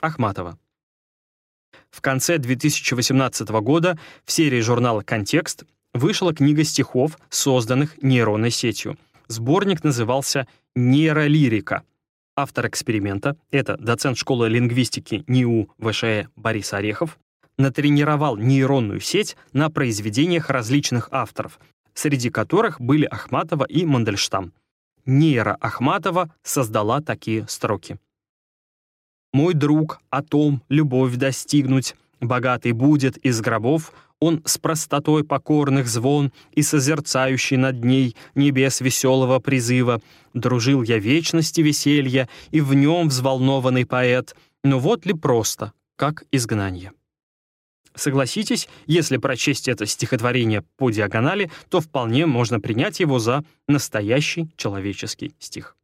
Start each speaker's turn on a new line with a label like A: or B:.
A: Ахматова. В конце 2018 года в серии журнала «Контекст» вышла книга стихов, созданных нейронной сетью. Сборник назывался «Нейролирика». Автор эксперимента — это доцент школы лингвистики НИУ ВШЭ Борис Орехов, натренировал нейронную сеть на произведениях различных авторов, среди которых были Ахматова и Мандельштам. Нейра Ахматова создала такие строки. «Мой друг, о том любовь достигнуть, богатый будет из гробов, он с простотой покорных звон и созерцающий над ней небес веселого призыва. Дружил я вечности веселья, и в нем взволнованный поэт. Но вот ли просто, как изгнание. Согласитесь, если прочесть это стихотворение по диагонали, то вполне можно принять его за настоящий человеческий стих.